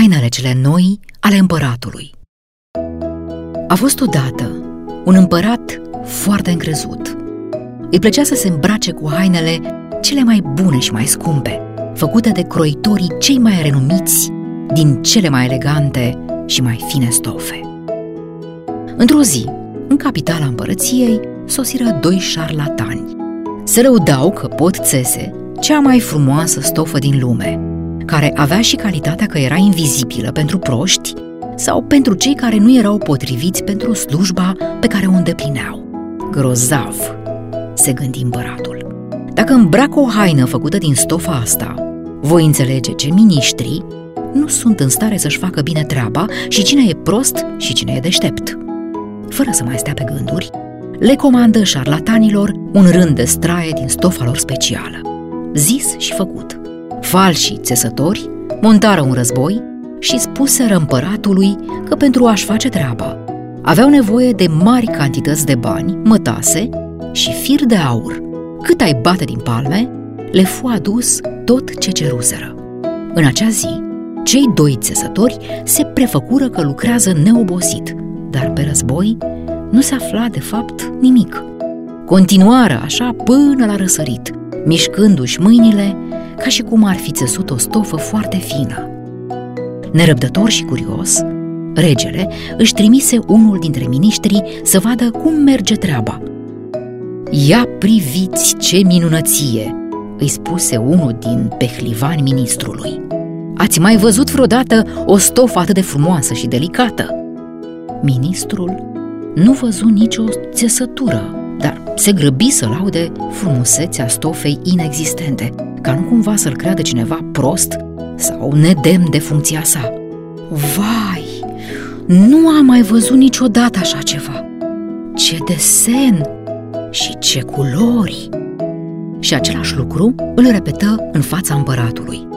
hainele cele noi ale împăratului. A fost odată un împărat foarte încrezut. Îi plăcea să se îmbrace cu hainele cele mai bune și mai scumpe, făcute de croitorii cei mai renumiți din cele mai elegante și mai fine stofe. Într-o zi, în capitala împărăției, sosiră doi șarlatani. Se lăudau că pot țese cea mai frumoasă stofă din lume, care avea și calitatea că era invizibilă pentru proști sau pentru cei care nu erau potriviți pentru slujba pe care o îndeplineau. Grozav, se gândi împăratul. Dacă îmbrac o haină făcută din stofa asta, voi înțelege ce miniștrii nu sunt în stare să-și facă bine treaba și cine e prost și cine e deștept. Fără să mai stea pe gânduri, le comandă șarlatanilor un rând de straie din stofa lor specială. Zis și făcut. Falșii țesători montară un război și spuseră împăratului că pentru a-și face treaba aveau nevoie de mari cantități de bani, mătase și fir de aur. Cât ai bate din palme, le fu adus tot ce ceruseră. În acea zi, cei doi țesători se prefăcură că lucrează neobosit, dar pe război nu se afla de fapt nimic. Continuară așa până la răsărit, mișcându-și mâinile ca și cum ar fi țesut o stofă foarte fină. Nerăbdător și curios, regele își trimise unul dintre miniștri să vadă cum merge treaba. Ia priviți ce minunăție!" îi spuse unul din pehlivani ministrului. Ați mai văzut vreodată o stofă atât de frumoasă și delicată? Ministrul nu văzu nicio țesătură, dar se grăbi să laude frumusețea stofei inexistente, ca nu cumva să-l creadă cineva prost sau nedemn de funcția sa. Vai, nu am mai văzut niciodată așa ceva! Ce desen și ce culori! Și același lucru îl repetă în fața împăratului.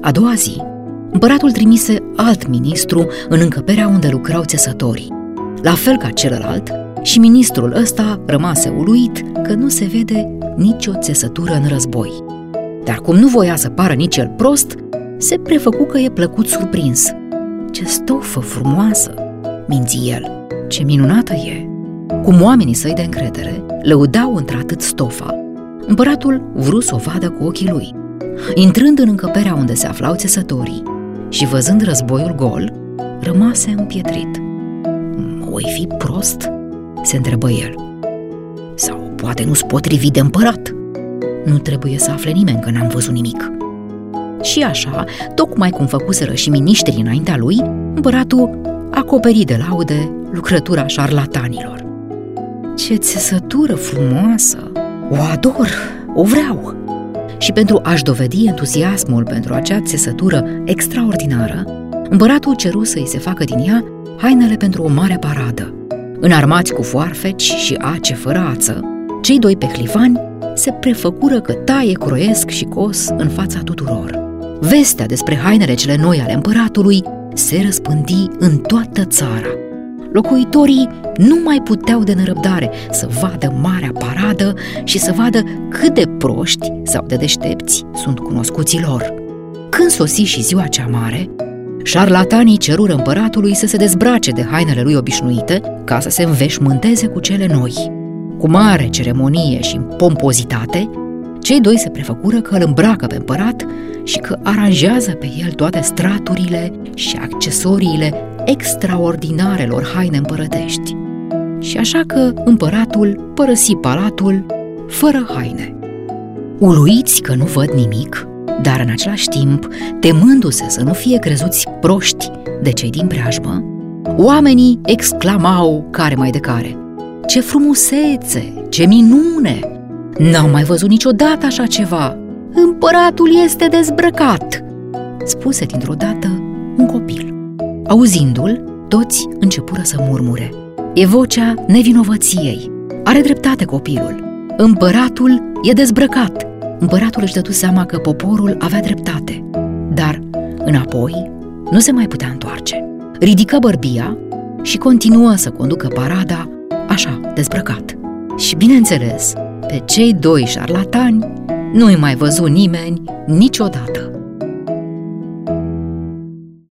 A doua zi, împăratul trimise alt ministru în încăperea unde lucrau țesătorii. La fel ca celălalt, și ministrul ăsta rămase uluit că nu se vede nicio țesătură în război. Dar cum nu voia să pară nici el prost, se prefăcu că e plăcut surprins. Ce stofă frumoasă, minți el, ce minunată e! Cum oamenii săi de încredere lăudau într-atât stofa, împăratul vru să o vadă cu ochii lui. Intrând în încăperea unde se aflau țesătorii și văzând războiul gol, rămase împietrit. Oi fi prost?" se întrebă el. Sau poate nu-s potrivit de împărat. Nu trebuie să afle nimeni că n-am văzut nimic. Și așa, tocmai cum făcuseră și miniștrii înaintea lui, împăratul acoperi de laude lucrătura șarlatanilor. Ce țesătură frumoasă! O ador, o vreau! Și pentru a-și dovedi entuziasmul pentru acea țesătură extraordinară, împăratul ceru să-i se facă din ea hainele pentru o mare paradă. Înarmați cu foarfeci și ace fără ață, cei doi pehlivani se prefăcură că taie, croiesc și cos în fața tuturor. Vestea despre hainele cele noi ale împăratului se răspândi în toată țara. Locuitorii nu mai puteau de nerăbdare să vadă marea paradă și să vadă cât de proști sau de deștepți sunt cunoscuții lor. Când sosi și ziua cea mare, Șarlatanii cerură împăratului să se dezbrace de hainele lui obișnuite ca să se înveșmânteze cu cele noi. Cu mare ceremonie și pompozitate, cei doi se prefăcură că îl îmbracă pe împărat și că aranjează pe el toate straturile și accesoriile extraordinarelor haine împărătești. Și așa că împăratul părăsi palatul fără haine. Uluiți că nu văd nimic, dar în același timp, temându-se să nu fie crezuți proști de cei din preajmă, oamenii exclamau care mai de care. Ce frumusețe, ce minune! N-au mai văzut niciodată așa ceva! Împăratul este dezbrăcat! Spuse dintr-o dată un copil. Auzindu-l, toți începură să murmure. E vocea nevinovăției. Are dreptate copilul. Împăratul e dezbrăcat împăratul își dădu seama că poporul avea dreptate, dar înapoi nu se mai putea întoarce. Ridică bărbia și continuă să conducă parada așa, dezbrăcat. Și bineînțeles, pe cei doi șarlatani nu-i mai văzut nimeni niciodată.